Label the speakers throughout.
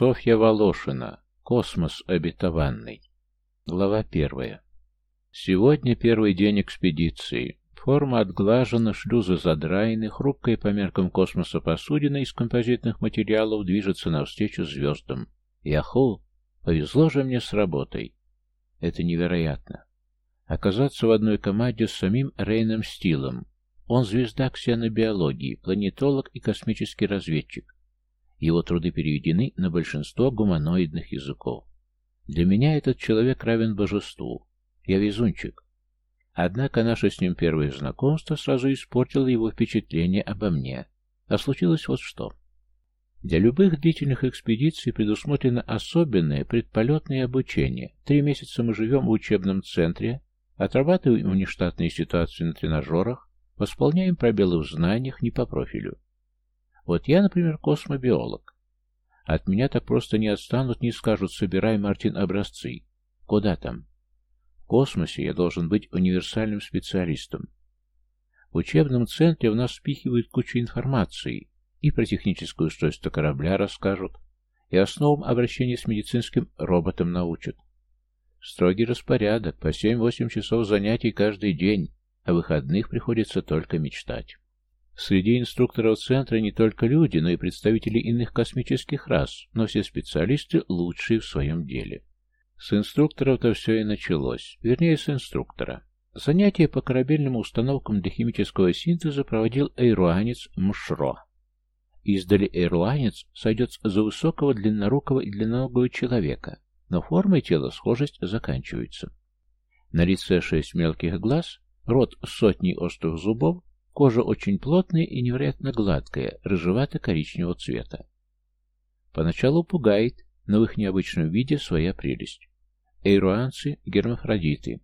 Speaker 1: Софья Волошина. Космос обетованный. Глава первая. Сегодня первый день экспедиции. Форма отглажена, шлюзы задраены, хрупкая по меркам космоса посудина из композитных материалов движется навстречу звездам. Яху, повезло же мне с работой. Это невероятно. Оказаться в одной команде с самим Рейном Стилом. Он звезда ксенобиологии, планетолог и космический разведчик. Его труды переведены на большинство гуманоидных языков. Для меня этот человек равен божеству. Я везунчик. Однако наше с ним первое знакомство сразу испортило его впечатление обо мне. А случилось вот что. Для любых длительных экспедиций предусмотрено особенное предполетное обучение. Три месяца мы живем в учебном центре, отрабатываем внештатные ситуации на тренажерах, восполняем пробелы в знаниях не по профилю. Вот я, например, космобиолог. От меня так просто не отстанут, не скажут, собирай, Мартин, образцы. Куда там? В космосе я должен быть универсальным специалистом. В учебном центре в нас спихивают кучу информации, и про техническое устройство корабля расскажут, и основам обращения с медицинским роботом научат. Строгий распорядок, по 7-8 часов занятий каждый день, а выходных приходится только мечтать. Среди инструкторов центра не только люди, но и представители иных космических рас, но все специалисты лучшие в своем деле. С инструкторов-то все и началось, вернее, с инструктора. Занятия по корабельным установкам для химического синтеза проводил эйруанец Мшро. Издали эйруанец сойдет за высокого, длиннорукого и длинноногого человека, но формой тела схожесть заканчивается. На лице шесть мелких глаз, рот с сотней острых зубов, Кожа очень плотная и невероятно гладкая, рыжевато-коричневого цвета. Поначалу пугает, но в их необычном виде своя прелесть. Эйруанцы – гермафродиты,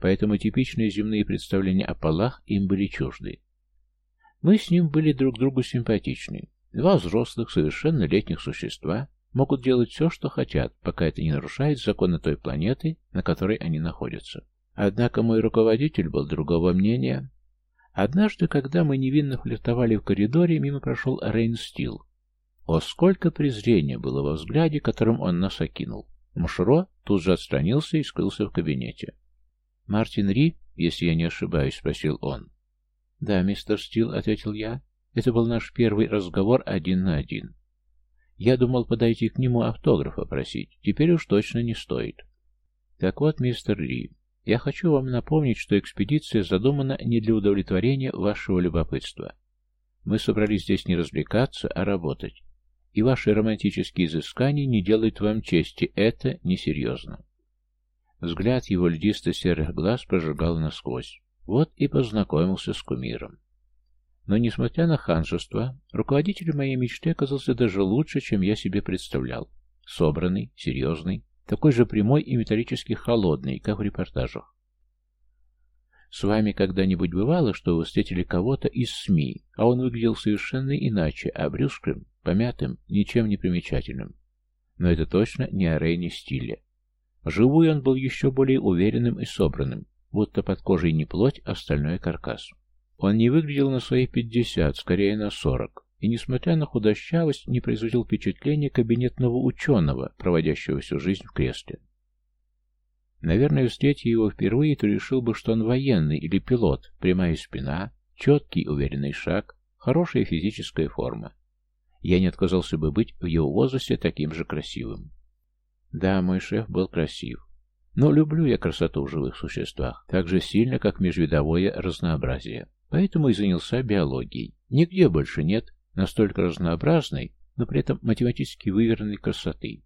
Speaker 1: поэтому типичные земные представления о полах им были чужды. Мы с ним были друг другу симпатичны. Два взрослых, совершеннолетних существа могут делать все, что хотят, пока это не нарушает законы той планеты, на которой они находятся. Однако мой руководитель был другого мнения Однажды, когда мы невинно флиртовали в коридоре, мимо прошел Рейн Стил. О, сколько презрения было во взгляде, которым он нас окинул. Мшро тут же отстранился и скрылся в кабинете. «Мартин Ри, если я не ошибаюсь?» — спросил он. «Да, мистер Стил», — ответил я. «Это был наш первый разговор один на один. Я думал подойти к нему автографа просить. Теперь уж точно не стоит». «Так вот, мистер Ри, я хочу вам напомнить, что экспедиция задумана не для удовлетворения вашего любопытства. Мы собрались здесь не развлекаться, а работать. И ваши романтические изыскания не делают вам чести. Это несерьезно. Взгляд его льдисто-серых глаз прожигал насквозь. Вот и познакомился с кумиром. Но, несмотря на ханжество, руководитель моей мечты оказался даже лучше, чем я себе представлял. Собранный, серьезный, такой же прямой и металлически холодный, как в репортажах. С вами когда-нибудь бывало, что вы встретили кого-то из СМИ, а он выглядел совершенно иначе, обрюзгшим, помятым, ничем не примечательным? Но это точно не о Рейне стиле. Живую он был еще более уверенным и собранным, будто под кожей не плоть, а стальной каркас. Он не выглядел на свои пятьдесят, скорее на сорок и, несмотря на худощавость, не производил впечатления кабинетного ученого, проводящего всю жизнь в кресле. Наверное, встретив его впервые, то решил бы, что он военный или пилот, прямая спина, четкий уверенный шаг, хорошая физическая форма. Я не отказался бы быть в его возрасте таким же красивым. Да, мой шеф был красив. Но люблю я красоту в живых существах, так же сильно, как межвидовое разнообразие. Поэтому и занялся биологией. Нигде больше нет настолько разнообразной, но при этом математически выверенной красоты.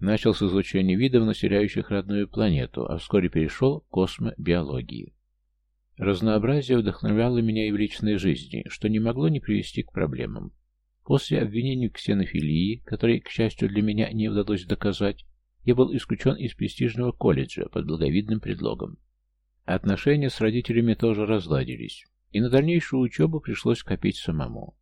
Speaker 1: Начал с изучения видов, населяющих родную планету, а вскоре перешел к космобиологии. Разнообразие вдохновляло меня и в личной жизни, что не могло не привести к проблемам. После обвинений в ксенофилии, которые, к счастью для меня, не удалось доказать, я был исключен из престижного колледжа под благовидным предлогом. Отношения с родителями тоже разладились, и на дальнейшую учебу пришлось копить самому.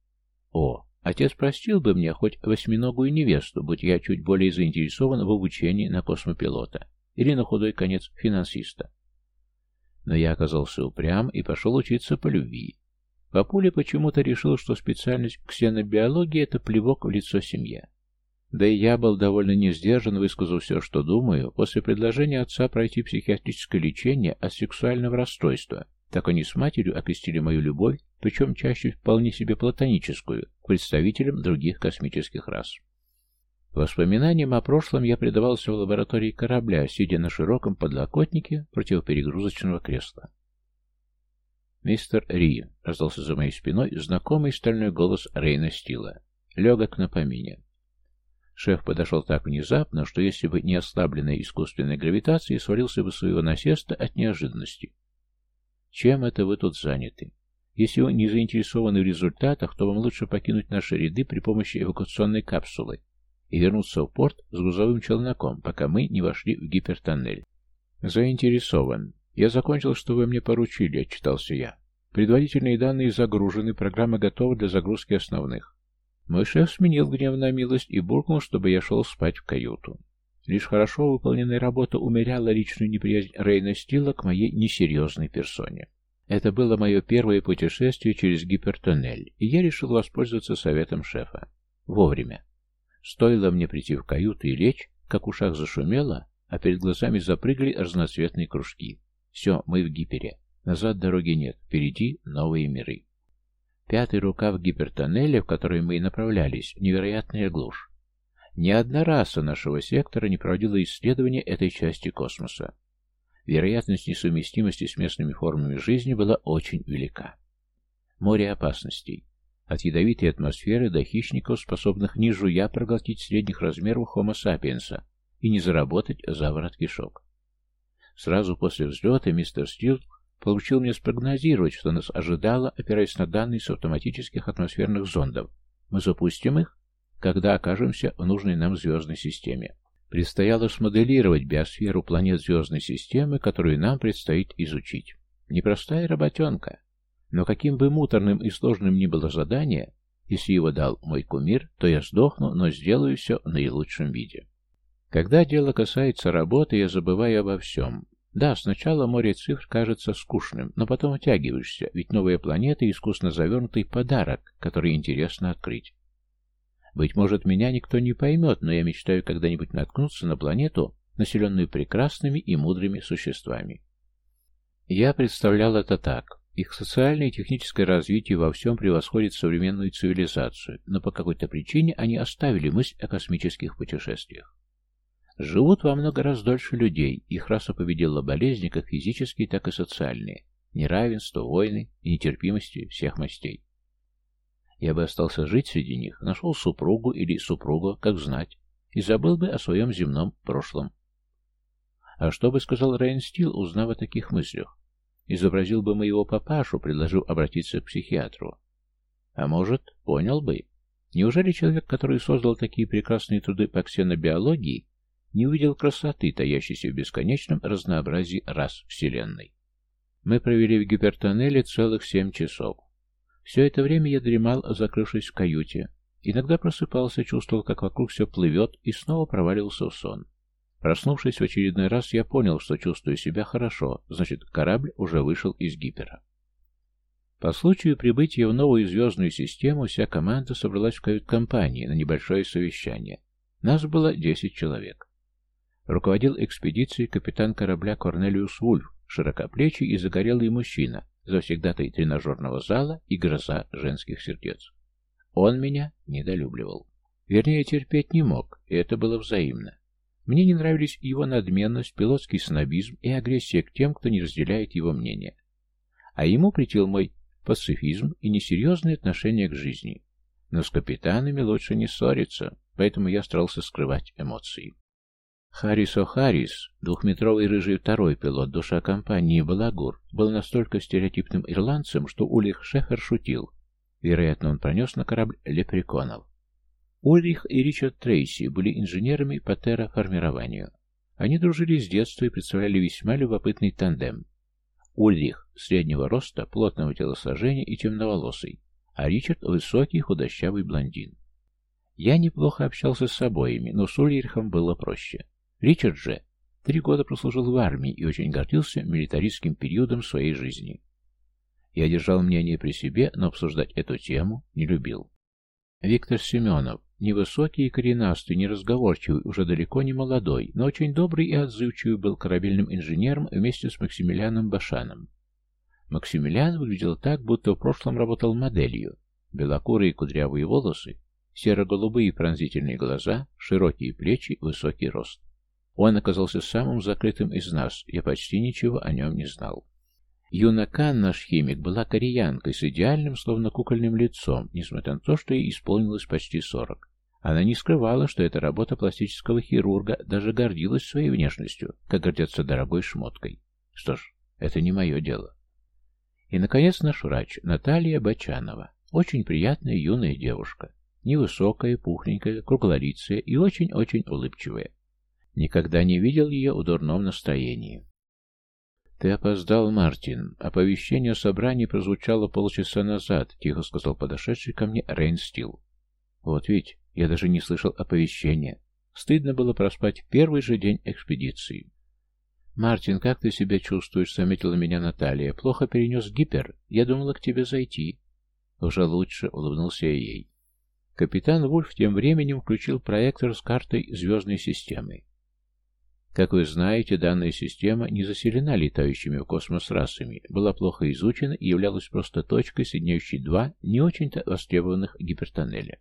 Speaker 1: О, отец простил бы мне хоть восьминогую невесту, будь я чуть более заинтересован в обучении на космопилота или на худой конец финансиста. Но я оказался упрям и пошел учиться по любви. Папуля почему-то решил, что специальность ксенобиологии – это плевок в лицо семье. Да и я был довольно несдержан, высказав все, что думаю, после предложения отца пройти психиатрическое лечение от сексуального расстройства. Так они с матерью окрестили мою любовь, причем чаще вполне себе платоническую, к представителям других космических рас. Воспоминаниям о прошлом я предавался в лаборатории корабля, сидя на широком подлокотнике противоперегрузочного кресла. «Мистер Ри», — раздался за моей спиной знакомый стальной голос Рейна Стила. Легок на помине. Шеф подошел так внезапно, что если бы не ослабленная искусственной гравитацией, свалился бы своего насеста от неожиданности. Чем это вы тут заняты? Если вы не заинтересованы в результатах, то вам лучше покинуть наши ряды при помощи эвакуационной капсулы и вернуться в порт с грузовым челноком, пока мы не вошли в гипертоннель. Заинтересован. Я закончил, что вы мне поручили, отчитался я. Предварительные данные загружены, программа готова для загрузки основных. Мой шеф сменил гнев на милость и буркнул, чтобы я шел спать в каюту. Лишь хорошо выполненная работа умеряла личную неприязнь Рейна Стила к моей несерьезной персоне. Это было мое первое путешествие через гипертоннель, и я решил воспользоваться советом шефа. Вовремя. Стоило мне прийти в каюту и лечь, как ушах зашумело, а перед глазами запрыгали разноцветные кружки. Все, мы в гипере. Назад дороги нет, впереди новые миры. Пятый рукав гипертоннеля, в который мы и направлялись, невероятная глушь. Ни одна раса нашего сектора не проводила исследования этой части космоса. Вероятность несовместимости с местными формами жизни была очень велика. Море опасностей. От ядовитой атмосферы до хищников, способных не жуя проглотить средних размеров Homo sapiens и не заработать заворот кишок. Сразу после взлета мистер Стил получил мне спрогнозировать, что нас ожидало, опираясь на данные с автоматических атмосферных зондов. Мы запустим их, когда окажемся в нужной нам звездной системе. Предстояло смоделировать биосферу планет звездной системы, которую нам предстоит изучить. Непростая работенка. Но каким бы муторным и сложным ни было задание, если его дал мой кумир, то я сдохну, но сделаю все в наилучшем виде. Когда дело касается работы, я забываю обо всем. Да, сначала море цифр кажется скучным, но потом утягиваешься, ведь новая планета — искусно завернутый подарок, который интересно открыть. Быть может, меня никто не поймет, но я мечтаю когда-нибудь наткнуться на планету, населенную прекрасными и мудрыми существами. Я представлял это так. Их социальное и техническое развитие во всем превосходит современную цивилизацию, но по какой-то причине они оставили мысль о космических путешествиях. Живут во много раз дольше людей, их раса победила болезни как физические, так и социальные, неравенство, войны и нетерпимости всех мастей. Я бы остался жить среди них, нашел супругу или супругу, как знать, и забыл бы о своем земном прошлом. А что бы сказал Рейн Стил, узнав о таких мыслях? Изобразил бы моего папашу, предложил обратиться к психиатру. А может, понял бы. Неужели человек, который создал такие прекрасные труды по ксенобиологии, не увидел красоты, таящейся в бесконечном разнообразии рас Вселенной? Мы провели в гипертоннеле целых семь часов. Все это время я дремал, закрывшись в каюте. Иногда просыпался, чувствовал, как вокруг все плывет, и снова проваливался в сон. Проснувшись в очередной раз, я понял, что чувствую себя хорошо, значит, корабль уже вышел из гипера. По случаю прибытия в новую звездную систему вся команда собралась в кают-компании на небольшое совещание. Нас было 10 человек. Руководил экспедицией капитан корабля Корнелиус Вульф, широкоплечий и загорелый мужчина, завсегдатай тренажерного зала и гроза женских сердец. Он меня недолюбливал. Вернее, терпеть не мог, и это было взаимно. Мне не нравились его надменность, пилотский снобизм и агрессия к тем, кто не разделяет его мнение. А ему притил мой пацифизм и несерьезное отношение к жизни. Но с капитанами лучше не ссориться, поэтому я старался скрывать эмоции. Харрис О'Харрис, двухметровый рыжий второй пилот, душа компании Балагур, был настолько стереотипным ирландцем, что Ульрих Шефер шутил. Вероятно, он пронес на корабль лепреконов. Ульрих и Ричард Трейси были инженерами по терраформированию. Они дружили с детства и представляли весьма любопытный тандем. Ульрих среднего роста, плотного телосложения и темноволосый, а Ричард высокий худощавый блондин. Я неплохо общался с обоими, но с Ульрихом было проще. Ричард же три года прослужил в армии и очень гордился милитаристским периодом своей жизни. Я держал мнение при себе, но обсуждать эту тему не любил. Виктор Семенов, Невысокий и коренастый, неразговорчивый, уже далеко не молодой, но очень добрый и отзывчивый был корабельным инженером вместе с Максимилианом Башаном. Максимилиан выглядел так, будто в прошлом работал моделью. Белокурые кудрявые волосы, серо-голубые пронзительные глаза, широкие плечи, высокий рост. Он оказался самым закрытым из нас, я почти ничего о нем не знал. Юнакан, наш химик, была кореянкой с идеальным, словно кукольным лицом, несмотря на то, что ей исполнилось почти сорок. Она не скрывала, что это работа пластического хирурга, даже гордилась своей внешностью, как гордятся дорогой шмоткой. Что ж, это не мое дело. И, наконец, наш врач, Наталья Бачанова. Очень приятная юная девушка. Невысокая, пухленькая, круглолицая и очень-очень улыбчивая. Никогда не видел ее в дурном настроении. «Ты опоздал, Мартин. Оповещение о собрании прозвучало полчаса назад», — тихо сказал подошедший ко мне Рейн Стил. «Вот ведь, я даже не слышал оповещения. Стыдно было проспать первый же день экспедиции». «Мартин, как ты себя чувствуешь?» — заметила меня Наталья. «Плохо перенес гипер. Я думала к тебе зайти». «Уже лучше», — улыбнулся я ей. Капитан Вульф тем временем включил проектор с картой звездной системы. Как вы знаете, данная система не заселена летающими в космос расами, была плохо изучена и являлась просто точкой, соединяющей два не очень-то востребованных гипертоннеля.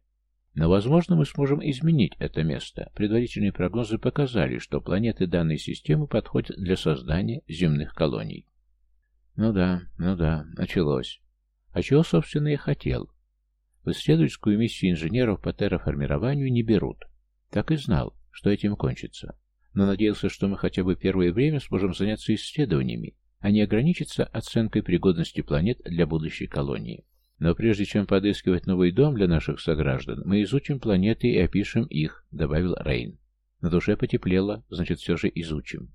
Speaker 1: Но, возможно, мы сможем изменить это место. Предварительные прогнозы показали, что планеты данной системы подходят для создания земных колоний. Ну да, ну да, началось. А чего, собственно, я хотел? В исследовательскую миссию инженеров по терраформированию не берут. Так и знал, что этим кончится. Но надеялся, что мы хотя бы первое время сможем заняться исследованиями, а не ограничиться оценкой пригодности планет для будущей колонии. Но прежде чем подыскивать новый дом для наших сограждан, мы изучим планеты и опишем их, добавил Рейн. На душе потеплело, значит, все же изучим.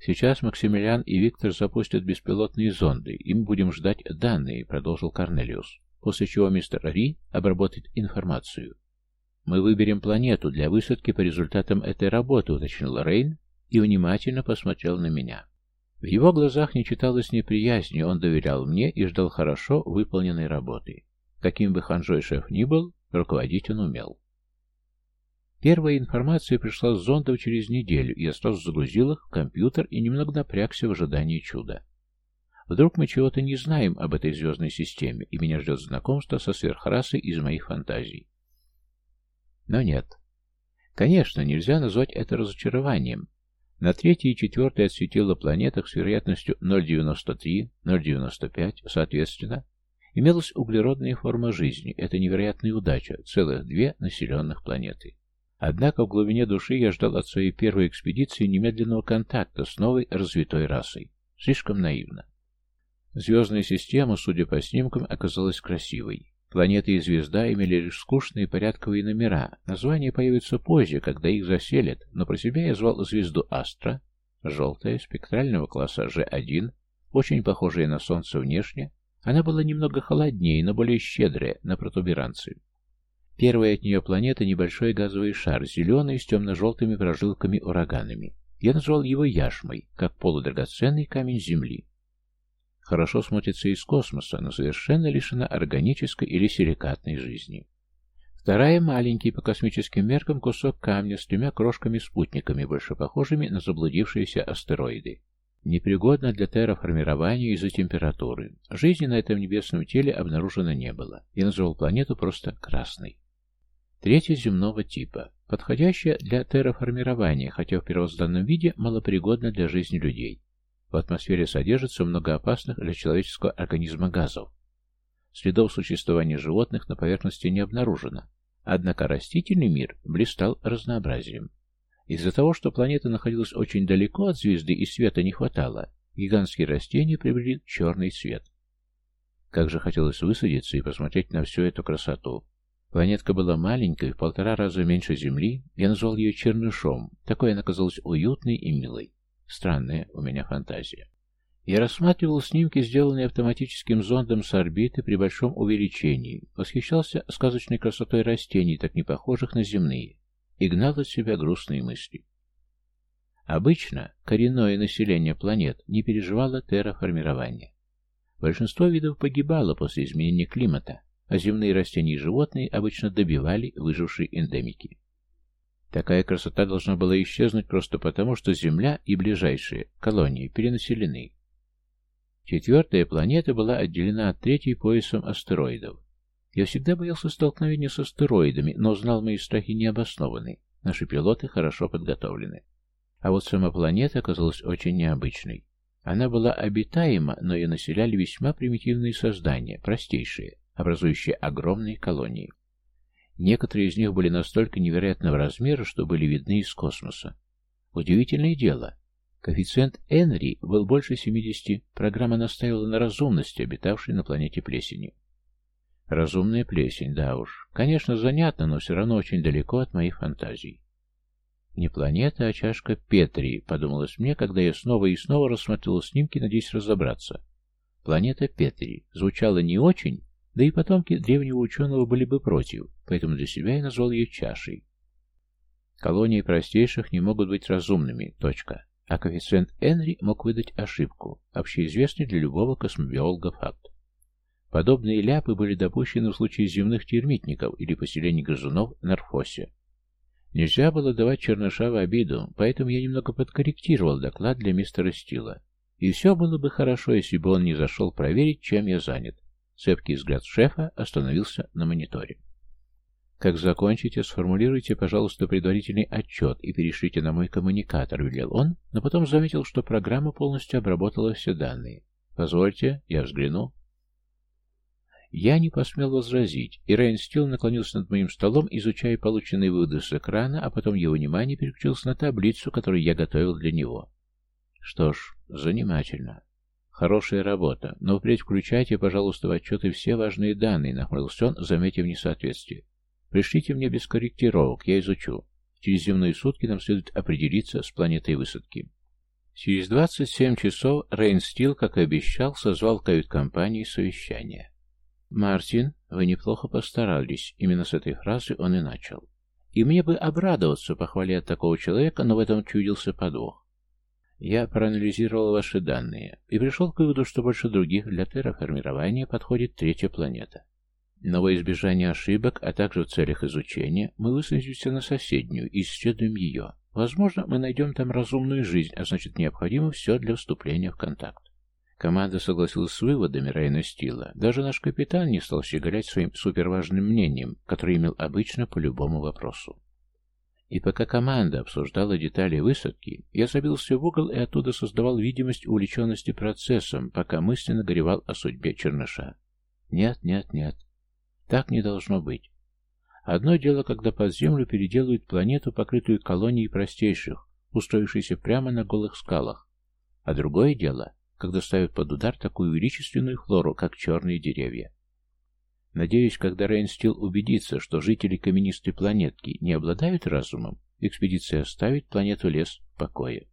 Speaker 1: Сейчас Максимилиан и Виктор запустят беспилотные зонды, и мы будем ждать данные, продолжил Корнелиус, после чего мистер Ри обработает информацию. Мы выберем планету для высадки по результатам этой работы, уточнил Рейн и внимательно посмотрел на меня. В его глазах не читалось неприязни, он доверял мне и ждал хорошо выполненной работы. Каким бы ханжой шеф ни был, руководить он умел. Первая информация пришла с зондов через неделю, и я сразу загрузил их в компьютер и немного напрягся в ожидании чуда. Вдруг мы чего-то не знаем об этой звездной системе, и меня ждет знакомство со сверхрасой из моих фантазий. Но нет. Конечно, нельзя назвать это разочарованием, на третьей и четвертой отсветила планетах с вероятностью 0,93, 0,95, соответственно, имелась углеродная форма жизни. Это невероятная удача, целых две населенных планеты. Однако в глубине души я ждал от своей первой экспедиции немедленного контакта с новой развитой расой. Слишком наивно. Звездная система, судя по снимкам, оказалась красивой. Планеты и звезда имели лишь скучные порядковые номера. Названия появятся позже, когда их заселят, но про себя я звал звезду Астра, желтая, спектрального класса G1, очень похожая на Солнце внешне. Она была немного холоднее, но более щедрая на протуберанцы. Первая от нее планета — небольшой газовый шар, зеленый, с темно-желтыми прожилками-ураганами. Я назвал его Яшмой, как полудрагоценный камень Земли. Хорошо смотрится из космоса, но совершенно лишена органической или силикатной жизни. Вторая – маленький по космическим меркам кусок камня с тремя крошками-спутниками, больше похожими на заблудившиеся астероиды. Непригодна для терраформирования из-за температуры. Жизни на этом небесном теле обнаружено не было. Я назвал планету просто красной. Третья земного типа. Подходящая для терраформирования, хотя в первозданном виде малопригодна для жизни людей. В атмосфере содержится много опасных для человеческого организма газов. Следов существования животных на поверхности не обнаружено. Однако растительный мир блистал разнообразием. Из-за того, что планета находилась очень далеко от звезды и света не хватало, гигантские растения приобрели черный цвет. Как же хотелось высадиться и посмотреть на всю эту красоту. Планетка была маленькой, в полтора раза меньше Земли, я назвал ее Чернышом, такой она казалась уютной и милой. Странная у меня фантазия. Я рассматривал снимки, сделанные автоматическим зондом с орбиты при большом увеличении, восхищался сказочной красотой растений, так не похожих на земные, и гнал от себя грустные мысли. Обычно коренное население планет не переживало терраформирования. Большинство видов погибало после изменения климата, а земные растения и животные обычно добивали выжившие эндемики. Такая красота должна была исчезнуть просто потому, что Земля и ближайшие колонии перенаселены. Четвертая планета была отделена от третьей поясом астероидов. Я всегда боялся столкновения с астероидами, но знал, мои страхи необоснованы. Наши пилоты хорошо подготовлены. А вот сама планета оказалась очень необычной. Она была обитаема, но ее населяли весьма примитивные создания, простейшие, образующие огромные колонии. Некоторые из них были настолько невероятного размера, что были видны из космоса. Удивительное дело. Коэффициент Энри был больше 70, программа настаивала на разумности, обитавшей на планете плесени. Разумная плесень, да уж. Конечно, занятно, но все равно очень далеко от моих фантазий. Не планета, а чашка Петри, подумалось мне, когда я снова и снова рассмотрел снимки, надеясь разобраться. Планета Петри звучала не очень, да и потомки древнего ученого были бы против, поэтому для себя я назвал ее чашей. Колонии простейших не могут быть разумными, точка. А коэффициент Энри мог выдать ошибку, общеизвестный для любого космобиолога факт. Подобные ляпы были допущены в случае земных термитников или поселений грызунов на Рфосе. Нельзя было давать Черныша в обиду, поэтому я немного подкорректировал доклад для мистера Стила. И все было бы хорошо, если бы он не зашел проверить, чем я занят. Цепкий взгляд шефа остановился на мониторе. «Как закончите, сформулируйте, пожалуйста, предварительный отчет и перешлите на мой коммуникатор», — велел он, но потом заметил, что программа полностью обработала все данные. «Позвольте, я взгляну». Я не посмел возразить, и Рейн Стил наклонился над моим столом, изучая полученные выводы с экрана, а потом его внимание переключилось на таблицу, которую я готовил для него. Что ж, занимательно. Хорошая работа, но впредь включайте, пожалуйста, в отчеты все важные данные, нахмурился он, заметив несоответствие. Пришлите мне без корректировок, я изучу. Через земные сутки нам следует определиться с планетой высадки. Через 27 часов Рейн Стил, как и обещал, созвал кают-компании совещание. «Мартин, вы неплохо постарались». Именно с этой фразы он и начал. И мне бы обрадоваться похвале такого человека, но в этом чудился подвох. Я проанализировал ваши данные и пришел к выводу, что больше других для терраформирования подходит третья планета. Но во избежание ошибок, а также в целях изучения, мы высадимся на соседнюю и исследуем ее. Возможно, мы найдем там разумную жизнь, а значит необходимо все для вступления в контакт. Команда согласилась с выводами Райна Стила. Даже наш капитан не стал щеголять своим суперважным мнением, которое имел обычно по любому вопросу. И пока команда обсуждала детали высадки, я забился в угол и оттуда создавал видимость увлеченности процессом, пока мысленно горевал о судьбе Черныша. Нет, нет, нет. Так не должно быть. Одно дело, когда под землю переделывают планету, покрытую колонией простейших, устроившейся прямо на голых скалах. А другое дело, когда ставят под удар такую величественную флору, как черные деревья. Надеюсь, когда Рейнстил убедится, что жители каменистой планетки не обладают разумом, экспедиция оставит планету лес в покое.